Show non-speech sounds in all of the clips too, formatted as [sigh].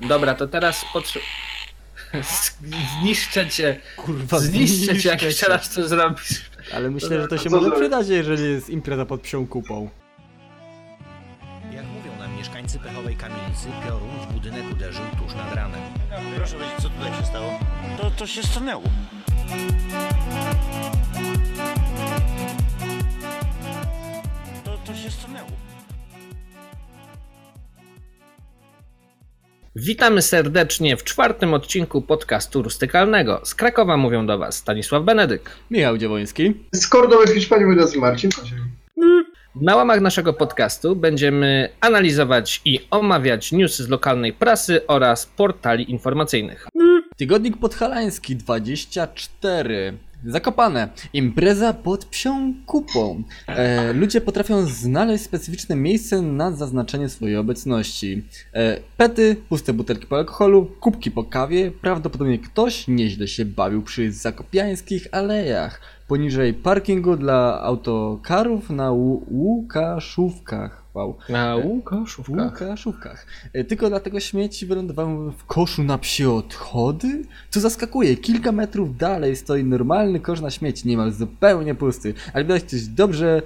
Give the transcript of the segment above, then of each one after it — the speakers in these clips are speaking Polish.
Dobra, to teraz potrze- Zniszczę cię. Kurwa, Zniszczę cię, jak jeszcze raz to zrobisz. Ale myślę, że to się może przydać, jeżeli jest impreza pod psią kupą. Jak mówią nam mieszkańcy pechowej kamienicy, piorun w budynek uderzył tuż nad ranem. Proszę powiedzieć, co tutaj się stało? To, to się stanęło. To, to się stanęło. Witamy serdecznie w czwartym odcinku podcastu rustykalnego. Z Krakowa mówią do Was Stanisław Benedyk. Michał Dziewoński. Z Kordowy w Hiszpanii nazywam Marcin. Na łamach naszego podcastu będziemy analizować i omawiać newsy z lokalnej prasy oraz portali informacyjnych. Tygodnik Podhalański 24. Zakopane. Impreza pod psią kupą. E, ludzie potrafią znaleźć specyficzne miejsce na zaznaczenie swojej obecności. E, pety, puste butelki po alkoholu, kubki po kawie. Prawdopodobnie ktoś nieźle się bawił przy zakopiańskich alejach. Poniżej parkingu dla autokarów na Łukaszówkach. Wow. Na Łukaszówkach. Łukaszówkach. E, Tylko dlatego śmieci wylądowały w koszu na psie odchody? Co zaskakuje, kilka metrów dalej stoi normalny kosz na śmieci, niemal zupełnie pusty. Ale widać ktoś dobrze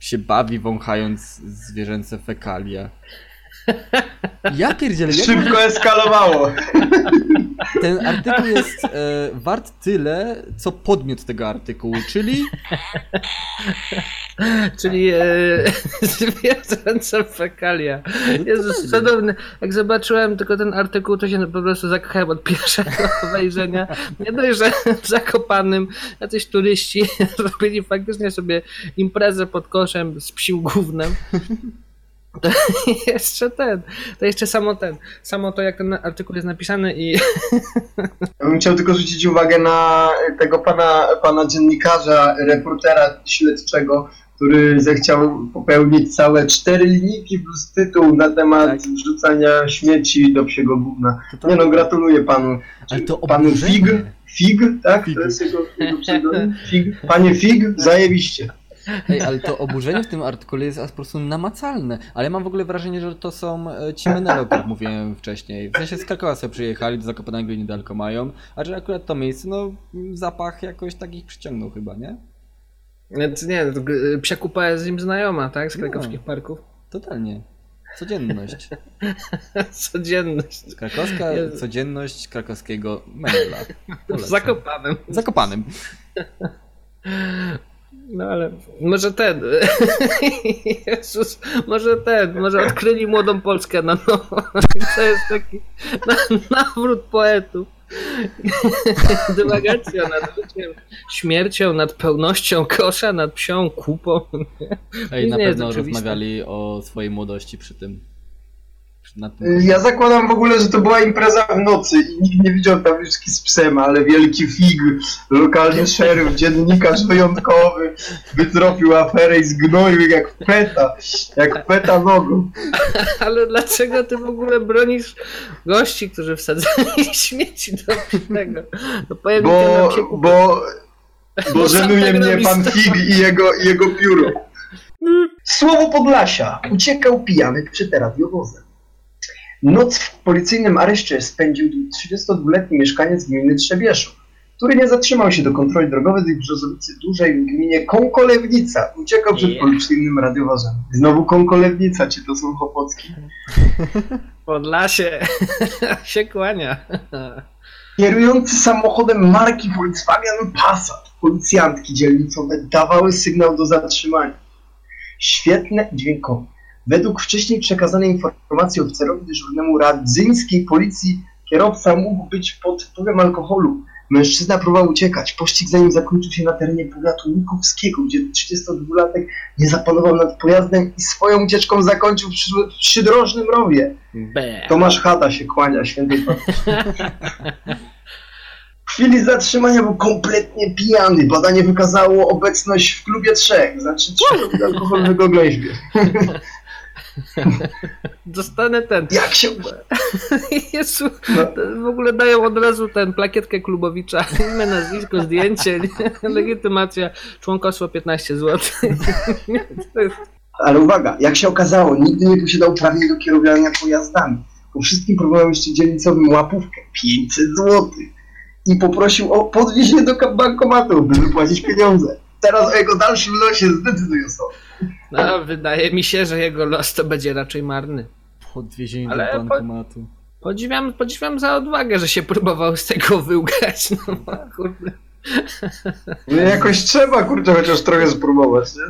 się bawi wąchając zwierzęce fekalia. Ja pierdzielę, jak Szybko eskalowało. ten artykuł jest e, wart tyle, co podmiot tego artykułu, czyli [laughs] Czyli e, [laughs] zwierzęce fekalia. Jezus, cudowny. Jak zobaczyłem tylko ten artykuł, to się po prostu zakochałem od [laughs] pierwszego wejrzenia. Nie dość, że w Zakopanym jacyś turyści robili faktycznie sobie imprezę pod koszem z psim gównem. To [laughs] jeszcze ten, to jeszcze samo ten, samo to jak ten artykuł jest napisany i [laughs] Ja bym chciał tylko zwrócić uwagę na tego pana, pana dziennikarza, reportera śledczego, który zechciał popełnić całe cztery linijki plus tytuł na temat Tak. wrzucania śmieci do psiego gówna. To Nie no, gratuluję panu. Ale to panu. Fig, Fig, tak? Fig. To jest jego, jego? [laughs] Fig. Panie Fig, zajebiście. Ej, ale to oburzenie w tym artykule jest po prostu namacalne. Ale mam w ogóle wrażenie, że to są e, ci menele, o których mówiłem wcześniej. W sensie z Krakowa sobie przyjechali, do Zakopanego i niedaleko mają, a że akurat to miejsce, no zapach jakoś takich przyciągnął chyba, nie? Znaczy nie, psia kupa jest im znajoma, tak? Z No. krakowskich parków. Totalnie. Codzienność. [laughs] Codzienność. Krakowska Jezu. codzienność krakowskiego [laughs] Polecam. Zakopanem. Zakopanym. [laughs] No ale może ten. [laughs] Jezus, może ten, może odkryli młodą Polskę na nowo. [laughs] To jest taki na, nawrót poetów. [laughs] Dywagacja nad życiem, śmiercią, nad pełnością kosza, nad psią kupą. Ej, na pewno rozmawiali o swojej młodości przy tym. Tym. Ja zakładam w ogóle, że to była impreza w nocy i nikt nie widział tabliczki z psem, ale wielki fig, lokalny szeryf, dziennikarz wyjątkowy wytropił aferę i zgnoił ich jak peta, jak peta nogą. [laughs] Ale dlaczego ty w ogóle bronisz gości, którzy wsadzali [laughs] śmieci do tego? Na Bo, bo, bo Bo żenuje tak mnie pan Fig i jego, i jego pióro. Słowo Podlasia. Uciekał pijany przed radiowozem. Noc w policyjnym areszcie spędził 32-letni mieszkaniec gminy Trzebieszów, który nie zatrzymał się do kontroli drogowej w Brzozowicy Dużej w gminie Konkolewnica. Uciekał przed policyjnym radiowozem. Znowu Konkolewnica, czy to są Chopocki? Podlasie [laughs] się kłania. Kierujący samochodem marki Volkswagen Passat, policjantki dzielnicowe dawały sygnał do zatrzymania. Świetne dźwiękowe. Według wcześniej przekazanej informacji oficerowi dyżurnemu radzyńskiej policji kierowca mógł być pod wpływem alkoholu. Mężczyzna próbował uciekać. Pościg za nim zakończył się na terenie powiatu Nikowskiego, gdzie 32-latek nie zapanował nad pojazdem i swoją ucieczką zakończył w przy- w przydrożnym rowie. Be. Tomasz Chata się kłania świętej. W chwili zatrzymania był kompletnie pijany. Badanie wykazało obecność w klubie trzech, znaczy trzech [laughs] alkoholowego glęźbie. [laughs] Dostanę ten. Jak się... [laughs] Jezu, No. w ogóle dają od razu ten plakietkę klubowicza. Imię, nazwisko, zdjęcie, nie? [laughs] legitymacja, członkostwo 15 zł. Ale uwaga, jak się okazało, nigdy nie posiadał uprawnień do kierowania pojazdami. Po wszystkim próbował jeszcze dzielnicowym łapówkę 500 zł i poprosił o podwiezienie do bankomatu, by wypłacić pieniądze. Teraz o jego dalszym losie zdecydują sobie. No, wydaje mi się, że jego los to będzie raczej marny. Podwiezienie Ale do po- bankomatu. Podziwiam, podziwiam za odwagę, że się próbował z tego wyłgać. No, kurde. No jakoś trzeba, kurczę, chociaż trochę spróbować, nie?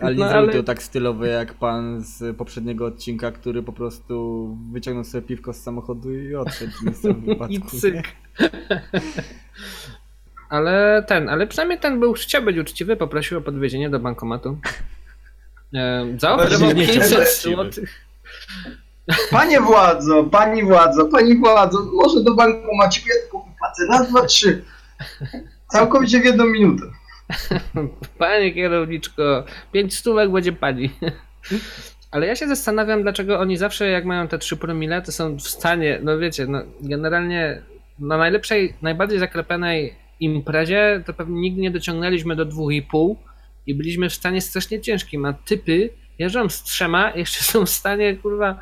Ale nie No, zrobił ale- to tak stylowo jak pan z poprzedniego odcinka, który po prostu wyciągnął sobie piwko z samochodu i odszedł w miejscu wypadku. I cyk. [laughs] Ale ten, ale przynajmniej ten był, chciał być uczciwy, poprosił o podwiezienie do bankomatu. [laughs] E, zaoferował Ale nie chciał 500 być zł. Panie władzo, pani władzo, pani władzo, może do bankomatu ja tylko wypłacę. Raz, dwa, trzy. Całkowicie w jedną minutę. [laughs] Panie kierowniczko, pięć stówek będzie pani. [laughs] Ale ja się zastanawiam, dlaczego oni zawsze, jak mają te 3 promile, to są w stanie, no wiecie, no generalnie na najlepszej, najbardziej zaklepanej imprezie to pewnie nigdy nie dociągnęliśmy do 2,5 i byliśmy w stanie strasznie ciężkim, a typy jeżdżą z trzema, jeszcze są w stanie, kurwa,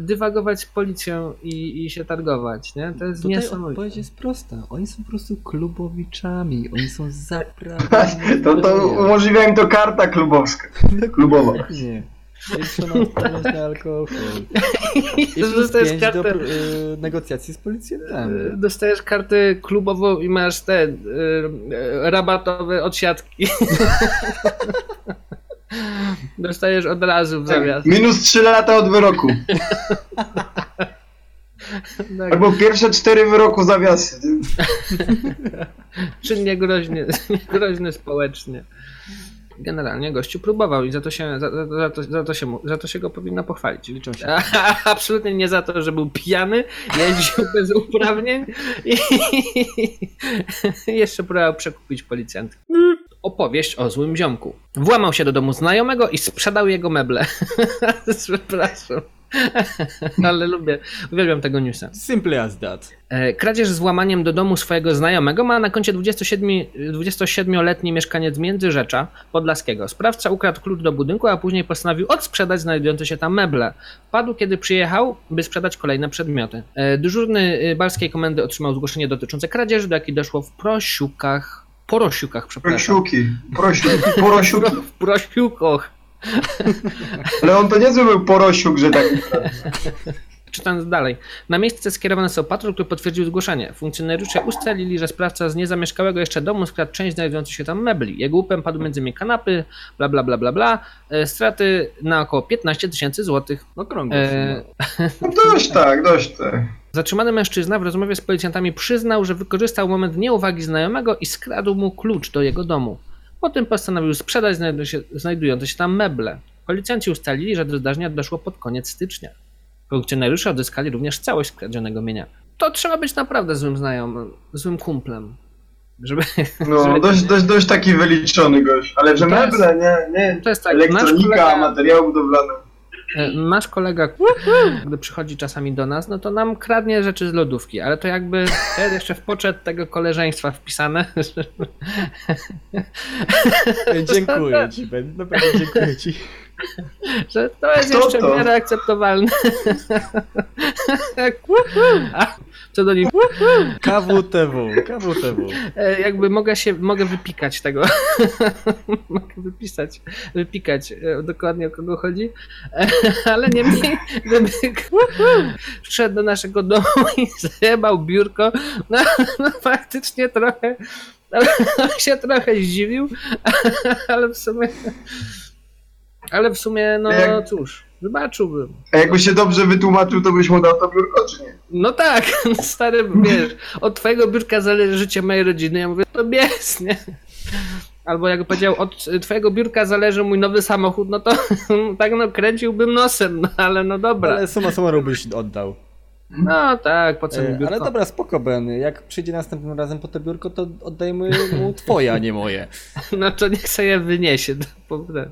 dywagować z policją i, i się targować, nie? To jest Tutaj niesamowite. odpowiedź jest prosta. Oni są po prostu klubowiczami. Oni są [laughs] zaprawieni. To, to umożliwia im to karta klubowska. [laughs] klubowa. Nie. Zwiększona odporność na alkohol. [laughs] I plus Dostajesz 5 do kartę- y, negocjacji z policjantami. E, Dostajesz kartę klubową i masz te e, e, rabatowe odsiadki. [laughs] Dostajesz od razu w zamiast. Tak, minus 3 lata od wyroku. [laughs] Tak, Albo pierwsze 4 wyroku zawiasy. czyn niegroźny, niegroźny społecznie. Generalnie gościu próbował i za to się, za, za, za, to, za, to się, za to się go powinno pochwalić. Liczą się. A, [laughs] Absolutnie nie za to, że był pijany, jeździł [laughs] bez uprawnień i [laughs] jeszcze próbował przekupić policjantkę. Opowieść o złym ziomku. Włamał się do domu znajomego i sprzedał jego meble. [laughs] Przepraszam. [laughs] Ale lubię, uwielbiam tego newsa. Simple as that. E, Kradzież z włamaniem do domu swojego znajomego ma na koncie 27, 27-letni mieszkaniec Międzyrzecza Podlaskiego. Sprawca ukradł klucz do budynku, a później postanowił odsprzedać znajdujące się tam meble. Padł, kiedy przyjechał, by sprzedać kolejne przedmioty. E, Dyżurny y, Balskiej Komendy otrzymał zgłoszenie dotyczące kradzieży, do jakiej doszło w Prosiukach. Porosiukach, przepraszam. Prosiuki, porosiuki. [laughs] W Prosiukach. Ale on to niezły był porosiuk, że tak. Czytając dalej. Na miejsce skierowany został patrol, który potwierdził zgłoszenie. Funkcjonariusze ustalili, że sprawca z niezamieszkałego jeszcze domu skradł część znajdujących się tam mebli. Jego łupem padł między innymi kanapy, bla bla bla bla bla. E, straty na około 15 tysięcy złotych. Okrągło. E, [laughs] No dość tak, dość tak. Zatrzymany mężczyzna w rozmowie z policjantami przyznał, że wykorzystał moment nieuwagi znajomego i skradł mu klucz do jego domu. Potem postanowił sprzedać znajdujące się tam meble. Policjanci ustalili, że do zdarzenia doszło pod koniec stycznia. Funkcjonariusze odzyskali również całość skradzionego mienia. To trzeba być naprawdę złym znajomym, złym kumplem. Żeby, No, żeby- dość, dość, dość taki wyliczony gość. Ale że meble, nie, nie. To jest tak, Elektronika, kolega, materiały budowlane. E, nasz kolega, gdy przychodzi czasami do nas, no to nam kradnie rzeczy z lodówki, ale to jakby to jeszcze w poczet tego koleżeństwa wpisane. [laughs] Dziękuję ci, Ben. Naprawdę dziękuję ci. że to jest Kto jeszcze to? w miarę akceptowalne. Nich, KWTW, KWTW. e, jakby mogę się, mogę wypikać tego. [laughs] mogę wypisać, wypikać e, dokładnie o kogo chodzi, E, ale niemniej, gdyby wszedł do naszego domu i zajebał biurko, no, no faktycznie trochę, ale się trochę zdziwił, ale w sumie, ale w sumie, no Jak- cóż, wybaczyłbym. A jakby się dobrze wytłumaczył, to byś mu dał to biurko, czy nie? No tak, [laughs] stary, wiesz, od twojego biurka zależy życie mojej rodziny. Ja mówię, to bies, nie? Albo jak powiedział, od twojego biurka zależy mój nowy samochód, no to [laughs] tak no kręciłbym nosem, no ale no dobra. Ale suma summarum byś oddał. No tak, po co mi E, biurko? ale dobra, spoko Ben. Jak przyjdzie następnym razem po to biurko, to oddajmy mu [laughs] twoje, a nie moje. No to niech sobie wyniesie, po- A, to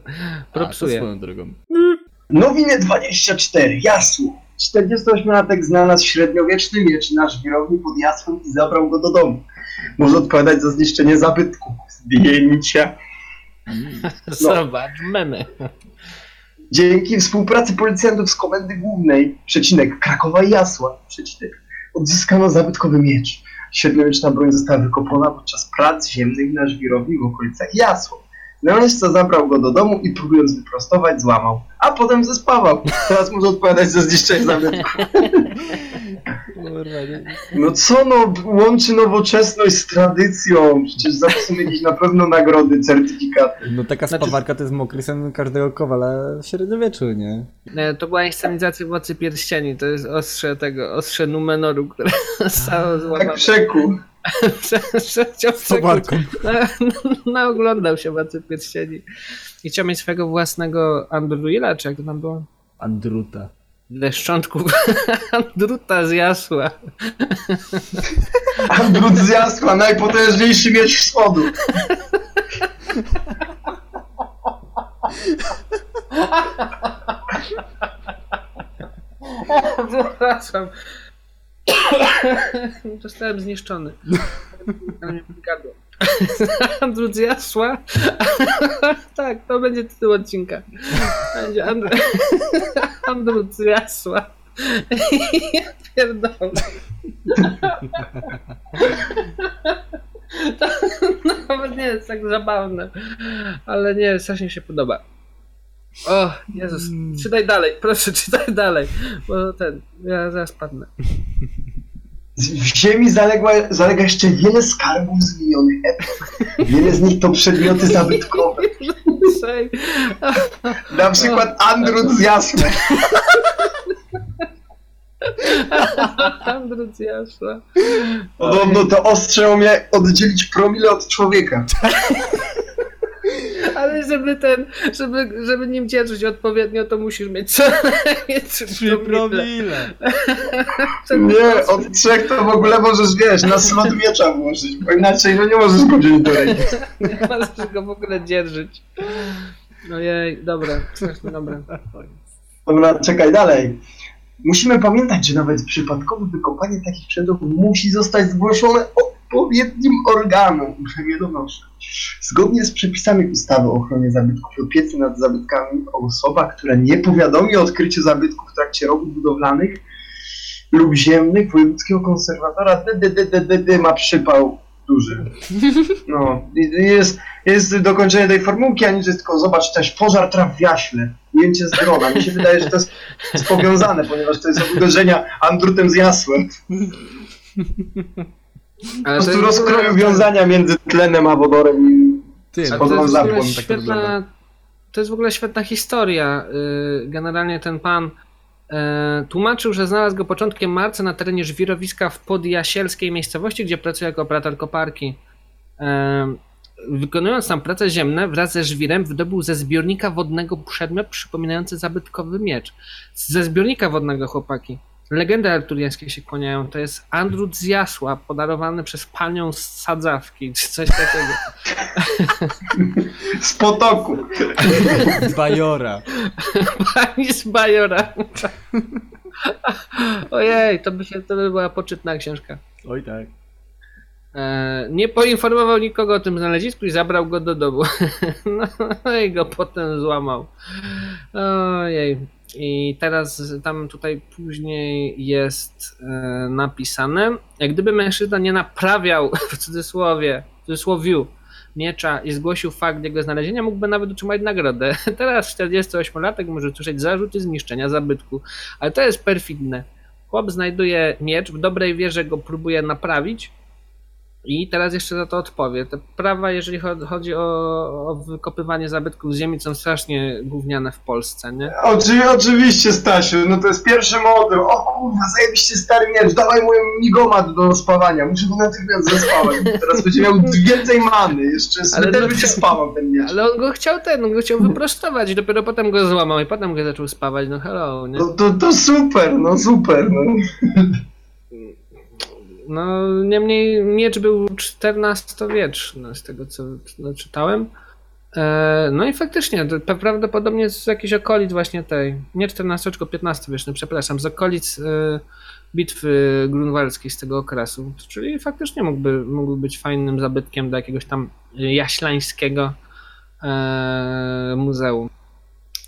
propsuje. swoją drogą. Nowinę 24, jasło. 48-latek znalazł średniowieczny miecz na żwirowni pod jasłem i zabrał go do domu. Może odpowiadać za zniszczenie zabytku. Zdjęcia. Zobacz, memy. Dzięki współpracy policjantów z Komendy Głównej, przecinek Krakowa i Jasła, przecinek, odzyskano zabytkowy miecz. Średniowieczna broń została wykopana podczas prac ziemnych na żwirowni w okolicach Jasła. Należca zabrał go do domu i próbując wyprostować, złamał. A potem zespawał. Teraz może odpowiadać za zniszczenie zabytku. No co no, łączy nowoczesność z tradycją. Przecież za to są jakieś na pewno nagrody, certyfikaty. No taka Znaczy- spawarka to jest mokry sen każdego kowala w średniowieczu, nie? E, To była inscenizacja Władcy Pierścieni, to jest ostrze tego, ostrze Numenoru, które [laughs] zostało Tak złamane. przeku. Prze- [laughs] Na- Naoglądał się Władcy Pierścieni. I chciał mieć swojego własnego Andruila, czy jak to tam było? Andruta. Ze szczątków [laughs] Andruta z jasła. [laughs] Andrut z Jasła, najpotężniejszy miecz wschodu. Przepraszam. [coughs] Zostałem zniszczony. [coughs] Ale mnie wygadło. Andrut z jasła. [coughs] tak, to będzie tytuł odcinka. Będzie Andr... Andrut z jasła. Ja pierdolę. To nawet nie jest tak zabawne. Ale nie, strasznie się podoba. O, Jezus, czytaj dalej, proszę, [laughs] czytaj dalej, bo ten, ja zaraz padnę. W ziemi zaległa, zalega jeszcze wiele skarbów z minionych epok. Wiele z nich to przedmioty zabytkowe. Na przykład Andrut z Jasła. Andrut jasła. Podobno to ostrze umie oddzielić promile od człowieka. [laughs] Ale żeby ten, żeby, żeby nim cieszyć odpowiednio, to musisz mieć co najmniej trzy promile. [laughs] Nie, od trzech to w ogóle możesz, wiesz, na slot miecza włożyć, bo inaczej no nie możesz go wziąć do ręki. [laughs] Nie możesz go w ogóle dzierżyć. Ojej, dobra, strasznie dobra. Dobra, czekaj dalej. Musimy pamiętać, że nawet przypadkowe wykopanie takich przedmiotów musi zostać zgłoszone odpowiednim organom, donoszę. Zgodnie z przepisami ustawy o ochronie zabytków i opiece nad zabytkami osoba, która nie powiadomi o odkryciu zabytków w trakcie robót budowlanych lub ziemnych wojewódzkiego konserwatora DDDDD ma przypał duży. [laughs] No, jest, jest dokończenie tej formułki, a nic jest tylko zobacz też pożar traw w jaśle, ujęcie z drona. Mi się wydaje, że to jest, jest powiązane, ponieważ to jest od uderzenia andrutem z jasłem. [laughs] Po Ale to prostu rozkroju wiązania między tlenem a wodorem i Ty, no to, jest w ogóle zapłon, tak to jest w ogóle świetna historia. Yy, Generalnie ten pan yy, tłumaczył, że znalazł go początkiem marca na terenie żwirowiska w podjasielskiej miejscowości, gdzie pracuje jako operator koparki. Yy, Wykonując tam prace ziemne wraz ze żwirem wydobył ze zbiornika wodnego przedmiot przypominający zabytkowy miecz. Ze zbiornika wodnego chłopaki. Legendy arturiańskie się kłaniają. To jest Andrut z Jasła, podarowany przez panią z sadzawki, czy coś takiego. z potoku. z Bajora. Pani z Bajora. Ojej, to by, się, to by była poczytna książka. Oj tak. E, nie poinformował nikogo o tym znalezisku i zabrał go do domu. [laughs] No i go potem złamał. Ojej. I teraz tam tutaj później jest e, napisane, jak gdyby mężczyzna nie naprawiał [laughs] w cudzysłowie, w cudzysłowiu miecza i zgłosił fakt jego znalezienia, mógłby nawet otrzymać nagrodę. [laughs] Teraz 48-latek może usłyszeć zarzuty zniszczenia zabytku, ale to jest perfidne. Chłop znajduje miecz, w dobrej wierze go próbuje naprawić i teraz jeszcze za to odpowie. Te prawa, jeżeli cho- chodzi o, o wykopywanie zabytków z ziemi, są strasznie gówniane w Polsce, nie? Oczy, oczywiście, Stasiu, no to jest pierwszy model. O kurwa, zajebiście stary miecz, dawaj mój migomat do spawania. Muszę go natychmiast zespałać. Teraz będzie miał więcej many, jeszcze Ale sobie no też to- będzie spawał ten miecz. Ale on go chciał ten, on go chciał wyprostować i dopiero potem go złamał i potem go zaczął spawać, no hello, nie? No to, to super, no super, no. No, niemniej miecz był XIV-wieczny, z tego co no, czytałem. E, no i faktycznie, prawdopodobnie z jakichś okolic właśnie tej, nie 14, tylko 15 wieczny, przepraszam, z okolic e, bitwy grunwaldzkiej z tego okresu. Czyli faktycznie mógłby, mógłby być fajnym zabytkiem do jakiegoś tam jaślańskiego e, muzeum.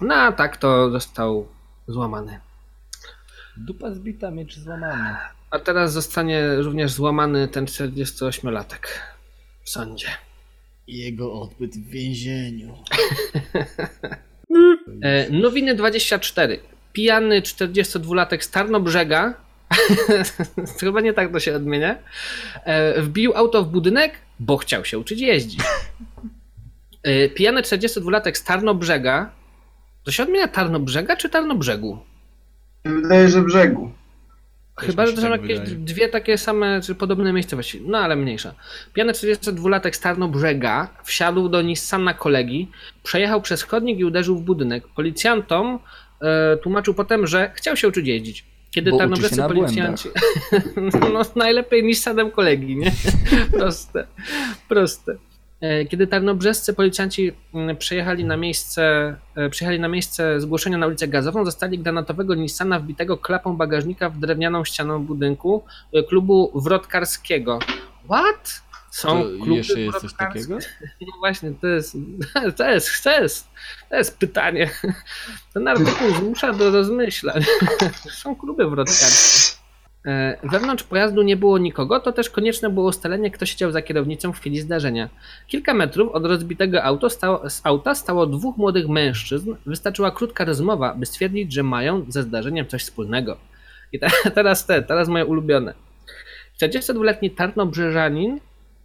No a tak to został złamany. Dupa zbita, miecz złamany. A teraz zostanie również złamany ten 48-latek w sądzie. I jego odbyt w więzieniu. E, Nowiny 24. Pijany 42-latek z Tarnobrzega, [laughs] chyba nie tak to się odmienia, e, wbił auto w budynek, bo chciał się uczyć jeździć. E, Pijany 42-latek z Tarnobrzega, to się odmienia Tarnobrzega czy Tarnobrzegu? Wydaje, że brzegu. Chyba, że to są tak jakieś wydaje. dwie takie same, czy podobne miejscowości. No ale mniejsza. Pijany 42-latek z Tarnobrzega wsiadł do Nissana kolegi, przejechał przez chodnik i uderzył w budynek. Policjantom e, tłumaczył potem, że chciał się uczyć jeździć. Kiedy Bo tarnobrzescy policjanci. [laughs] no najlepiej Nissanem kolegi, nie? [laughs] Proste. Proste. E, Kiedy tarnobrzescy policjanci mm, przyjechali na miejsce, e, przyjechali na miejsce zgłoszenia na ulicę Gazową, zostali granatowego Nissana wbitego klapą bagażnika w drewnianą ścianą budynku e, klubu wrotkarskiego. What? Są To kluby jeszcze jest coś takiego? [laughs] No właśnie, to jest, [laughs] to jest, to jest, to jest pytanie. [laughs] Ten artykuł zmusza do rozmyślań. Są kluby wrotkarskie. E, Wewnątrz pojazdu nie było nikogo, to też konieczne było ustalenie, kto siedział za kierownicą w chwili zdarzenia. Kilka metrów od rozbitego auto stało, z auta stało dwóch młodych mężczyzn. Wystarczyła krótka rozmowa, by stwierdzić, że mają ze zdarzeniem coś wspólnego. I te, [laughs] teraz te, teraz moje ulubione. 42-letni Tarnobrzeżanin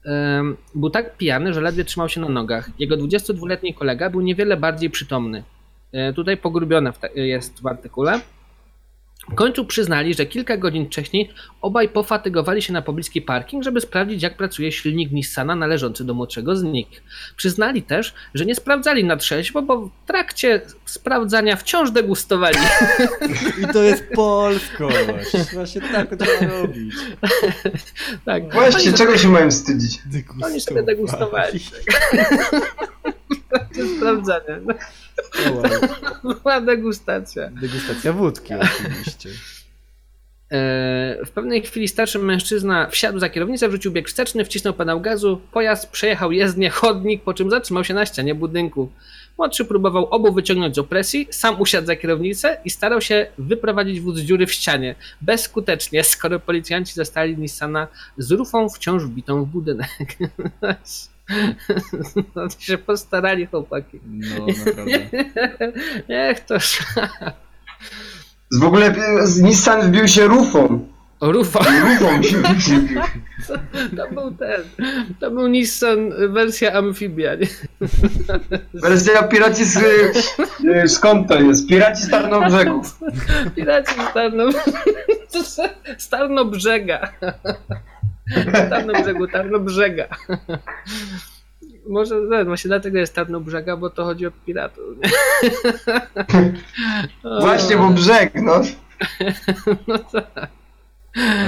em, był tak pijany, że ledwie trzymał się na nogach. Jego 22-letni kolega był niewiele bardziej przytomny. E, Tutaj pogrubione w te- jest w artykule. W końcu przyznali, że kilka godzin wcześniej obaj pofatygowali się na pobliski parking, żeby sprawdzić, jak pracuje silnik Nissana należący do młodszego z nich. Przyznali też, że nie sprawdzali na trzeźwo, bo w trakcie sprawdzania wciąż degustowali. I to jest polskość. Właśnie tak to trzeba robić. tak. Właśnie, czego się mają wstydzić? Oni sobie degustowali. [laughs] Sprawdzania. No, O, wow. była degustacja. Degustacja wódki oczywiście. E, W pewnej chwili starszy mężczyzna wsiadł za kierownicę, wrzucił bieg wsteczny, wcisnął pedał gazu, pojazd przejechał jezdnię chodnik, po czym zatrzymał się na ścianie budynku. Młodszy próbował obu wyciągnąć z opresji, sam usiadł za kierownicę i starał się wyprowadzić wóz z dziury w ścianie. Bezskutecznie, skoro policjanci zastali Nissana z rufą wciąż wbitą w budynek. [laughs] [laughs] No to się postarali chłopaki. No [laughs] naprawdę. Niech to [laughs] w ogóle e, z Nissan wbił się rufą. rufa. Rufą się wbił. To był ten. To był Nissan wersja amfibia. Nie? Wersja piraci z... e, Skąd to jest? Piraci z Tarnobrzegu. Piraci z Tarno... z Tarnobrzega. [laughs] Tarnobrzegu, Tarnobrzega. [laughs] Może no, właśnie dlatego jest Tarnobrzega, bo to chodzi o piratów. [laughs] Właśnie, bo brzeg, no. No tak.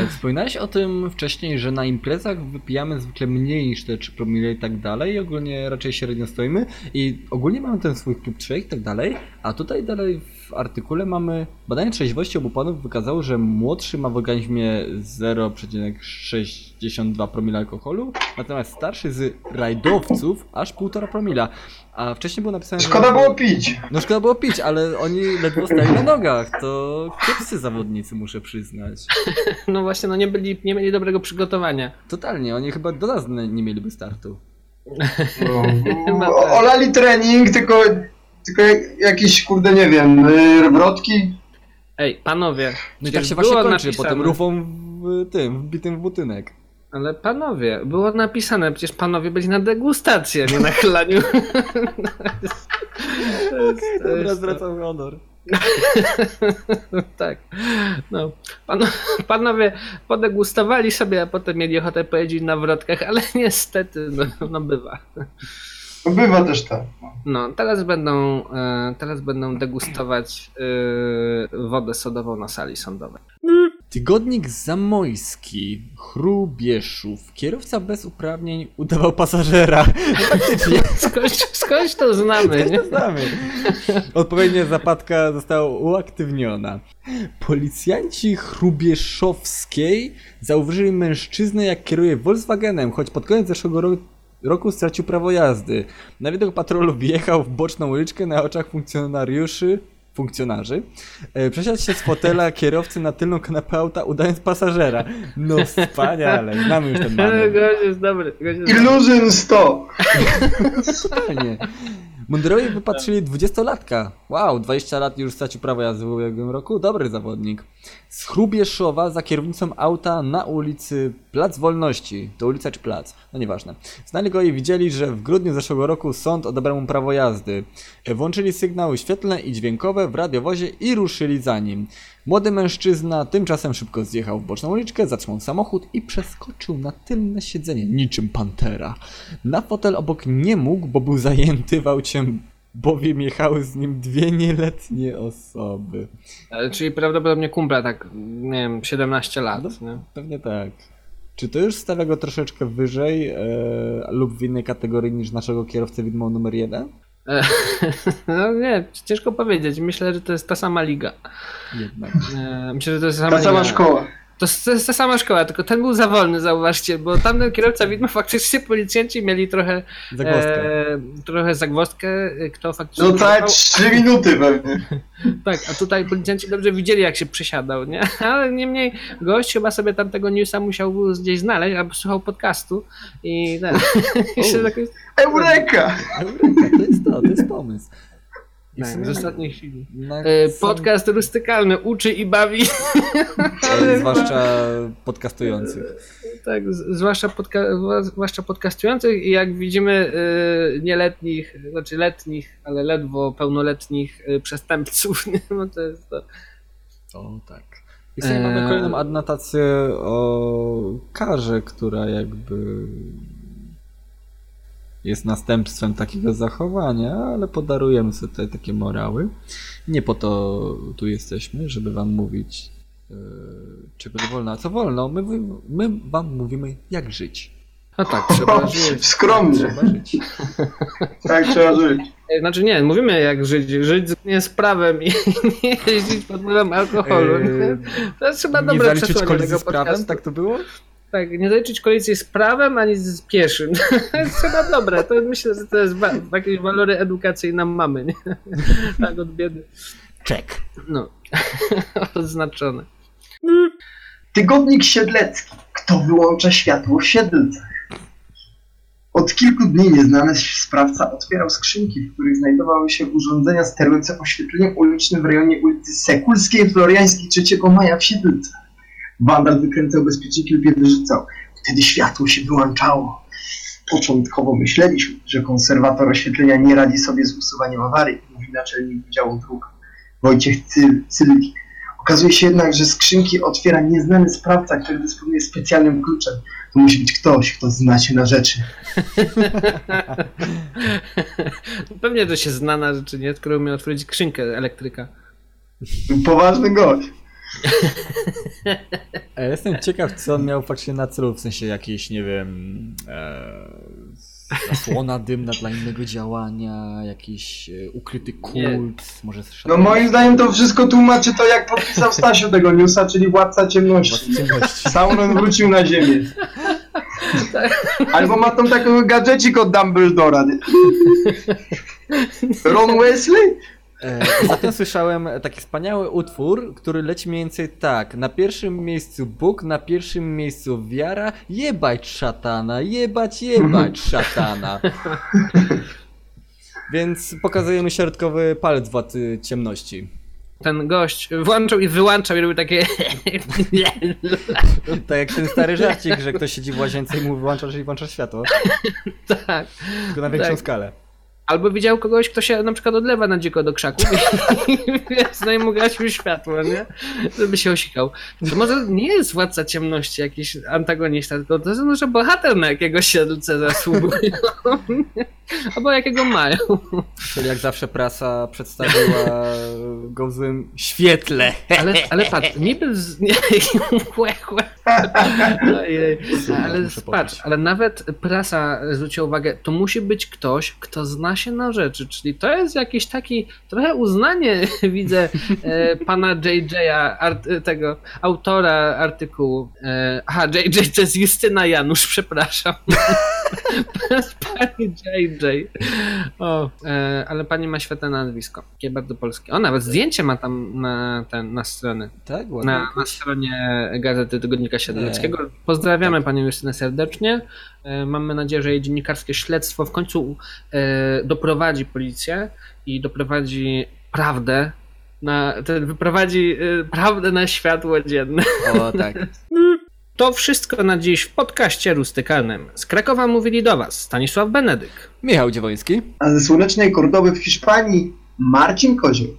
Wspominałeś o tym wcześniej, że na imprezach wypijamy zwykle mniej niż te 3 promile i tak dalej, ogólnie raczej średnio stoimy i ogólnie mamy ten swój klub 3 i tak dalej, a tutaj dalej w artykule mamy badanie trzeźwości obu panów wykazało, że młodszy ma w organizmie 0,62 promila alkoholu, natomiast starszy z rajdowców aż 1,5 promila, a wcześniej było napisane, że... Szkoda było pić. No szkoda było pić, ale oni ledwo stali na nogach, to kiepscy zawodnicy muszę przyznać. [laughs] No właśnie, no nie, byli, nie mieli dobrego przygotowania. Totalnie, oni chyba do nas nie mieliby startu. No. [laughs] O- Olali trening, tylko, tylko jakieś, kurde, nie wiem, y, wrotki. Ej, panowie. No i tak się właśnie kończy, napisane- potem rufą w tym, wbitym w budynek. Ale panowie, było napisane, przecież panowie byli na degustacji, a nie na chlaniu. [laughs] To jest- to jest- zwracam honor. [laughs] tak. No. Pan, panowie podegustowali sobie, a potem mieli ochotę pojeździć na wrotkach, ale niestety, no, no bywa. No bywa też tak. No, teraz będą, e, teraz będą degustować e, wodę sodową na sali sądowej. Tygodnik Zamojski, Chrubieszów, kierowca bez uprawnień udawał pasażera. [laughs] No Skądś, skądś to znamy, nie? to znamy. Odpowiednia zapadka została uaktywniona. Policjanci Chrubieszowskiej zauważyli mężczyznę, jak kieruje Volkswagenem, choć pod koniec zeszłego roku roku stracił prawo jazdy. Na widok patrolu wjechał w boczną uliczkę na oczach funkcjonariuszy, funkcjonarzy. E, Przesiadł się z fotela kierowcy na tylną kanapę auta, udając pasażera. No wspaniale, znamy już ten manewr. Gość jest dobry. Gość jest dobry. Illusion 100! Totalnie. [laughs] Mundurowi wypatrzyli 20-latka. Wow, 20 lat już stracił prawo jazdy w ubiegłym roku. Dobry zawodnik. Z Chrubieszowa za kierownicą auta na ulicy Plac Wolności. To ulica czy plac? No nieważne. Znali go i widzieli, że w grudniu zeszłego roku sąd odebrał mu prawo jazdy. Włączyli sygnały świetlne i dźwiękowe w radiowozie i ruszyli za nim. Młody mężczyzna tymczasem szybko zjechał w boczną uliczkę, zatrzymał samochód i przeskoczył na tylne siedzenie, niczym pantera. Na fotel obok nie mógł, bo był zajęty w aucie, bowiem jechały z nim dwie nieletnie osoby. Ale, Czyli prawdopodobnie kumpla tak, nie wiem, 17 lat. Nie? Pewnie tak. Czy to już stawia go troszeczkę wyżej e, lub w innej kategorii niż naszego kierowcę widmo numer jeden? E, [laughs] No nie, ciężko powiedzieć. Myślę, że to jest ta sama liga. Jednak. E, Myślę, że to jest ta sama, Ta sama liga. szkoła. To, jest- ta sama szkoła, tylko ten był za wolny, zauważcie, bo tamten kierowca widmo faktycznie [laughs] policjanci mieli trochę Zagłoskę. e, trochę zagwozdkę, e, kto faktycznie... No całe używał. 3 minuty pewnie. [laughs] Tak, a tutaj policjanci dobrze widzieli, jak się przesiadał, nie? [laughs] Ale niemniej gość chyba sobie tamtego newsa musiał gdzieś znaleźć, albo słuchał podcastu i się jakoś, Eureka! Eureka, to jest to, to jest pomysł. Tak, sumie z ostatniej chwili. na E, sam- Podcast rustykalny uczy i bawi. [laughs] e, Zwłaszcza podcastujących. Tak, zwłaszcza, podca- zwłaszcza podcastujących i jak widzimy y, nieletnich, znaczy letnich, ale ledwo pełnoletnich y, przestępców, [laughs] nie? No to jest to. O tak. I sobie Eee. mamy kolejną adnotację o karze, która jakby jest następstwem takiego zachowania, ale podarujemy sobie tutaj takie morały. Nie po to tu jesteśmy, żeby wam mówić e, czego nie wolno, a co wolno. My, my wam mówimy jak żyć. No tak, trzeba [laughs] żyć. Skromnie. Trzeba żyć. [laughs] Tak trzeba żyć. E, Znaczy nie, mówimy jak żyć. Żyć zgodnie z prawem i [laughs] nie jeździć pod wpływem alkoholu. Eee, nie? To nie dobre przesłanie tego z prawem, podcastu. tak to było? Tak, nie zaliczyć kolizji z prawem ani z pieszym. [laughs] To jest chyba dobre. To myślę, że to jest wa- jakieś walory edukacyjne mamy, nie? [laughs] Tak od biedy. Czek. No, [laughs] odznaczone. Tygodnik Siedlecki. Kto wyłącza światło w Siedlcach? Od kilku dni nieznany sprawca otwierał skrzynki, w których znajdowały się urządzenia sterujące oświetleniem ulicznym w rejonie ulicy Sekulskiej, Floriańskiej 3 maja w Siedlcach. Wandal wykręcał bezpieczniki lub je wyrzucał. Wtedy światło się wyłączało. Początkowo myśleliśmy, że konserwator oświetlenia nie radzi sobie z usuwaniem awarii, mówi naczelnik Wydziału Dróg Wojciech Cyl Cylwik. Okazuje się jednak, że skrzynki otwiera nieznany sprawca, który dysponuje specjalnym kluczem. To musi być ktoś, kto zna się na rzeczy. [laughs] Pewnie to się znana rzeczy, nie? Którą miał otworzyć skrzynkę elektryka. Poważny gość. E, Jestem ciekaw, co on miał faktycznie na celu, w sensie jakieś, nie wiem, e, zasłona dymna dla innego działania, jakiś e, ukryty kult, może No moim zdaniem to wszystko tłumaczy to, jak podpisał Stasiu tego newsa, czyli Władca Ciemności. ciemności. Sauron wrócił na ziemię. Albo ma tam takiego gadżecik od Dumbledora. nie? Ron Wesley? E, Ostatnio słyszałem taki wspaniały utwór, który leci mniej więcej tak. Na pierwszym miejscu Bóg, na pierwszym miejscu wiara, jebać szatana, jebać, jebać [laughs] szatana. Więc pokazujemy środkowy palec władcy ciemności. Ten gość włączał i wyłączał i robił takie... [laughs] Tak jak ten stary żarcik, że ktoś siedzi w łazience i mu wyłącza, czyli włącza światło. [laughs] tak. Tylko na większą Tak. skalę. Albo widział kogoś, kto się na przykład odlewa na dziko do krzaków [laughs] i wiesz, no i mu gasił światło, nie? Żeby się osikał. To może nie jest władca ciemności jakiś antagonista, tylko to jest może bohater na jakiego siedlce zasługują. [laughs] Albo jakiego mają. Czyli jak zawsze prasa przedstawiła go w złym świetle. Ale, ale patrz, niby z... [laughs] Ojej. Ale patrz, ale nawet prasa zwróciła uwagę, to musi być ktoś, kto zna się na rzeczy, czyli to jest jakiś taki trochę uznanie, [laughs] widzę, e, pana JJ'a, art, tego autora artykułu. E, aha, JJ to jest Justyna Janusz, przepraszam. [laughs] pani JJ. O, e, ale pani ma świetne nazwisko, takie bardzo polskie. O, nawet zdjęcie ma tam na, ten, na strony, Tak, ładnie. na, na stronie Gazety Tygodnika Siedleckiego. Pozdrawiamy panią Justynę serdecznie. E, Mamy nadzieję, że jej dziennikarskie śledztwo w końcu e, doprowadzi policję i doprowadzi prawdę na, to wyprowadzi e, prawdę na światło dzienne. O, tak. [laughs] To wszystko na dziś w podcaście rustykalnym. Z Krakowa mówili do Was Stanisław Benedyk. Michał Dziewoński. A ze słonecznej Kordowy w Hiszpanii Marcin Kozioł.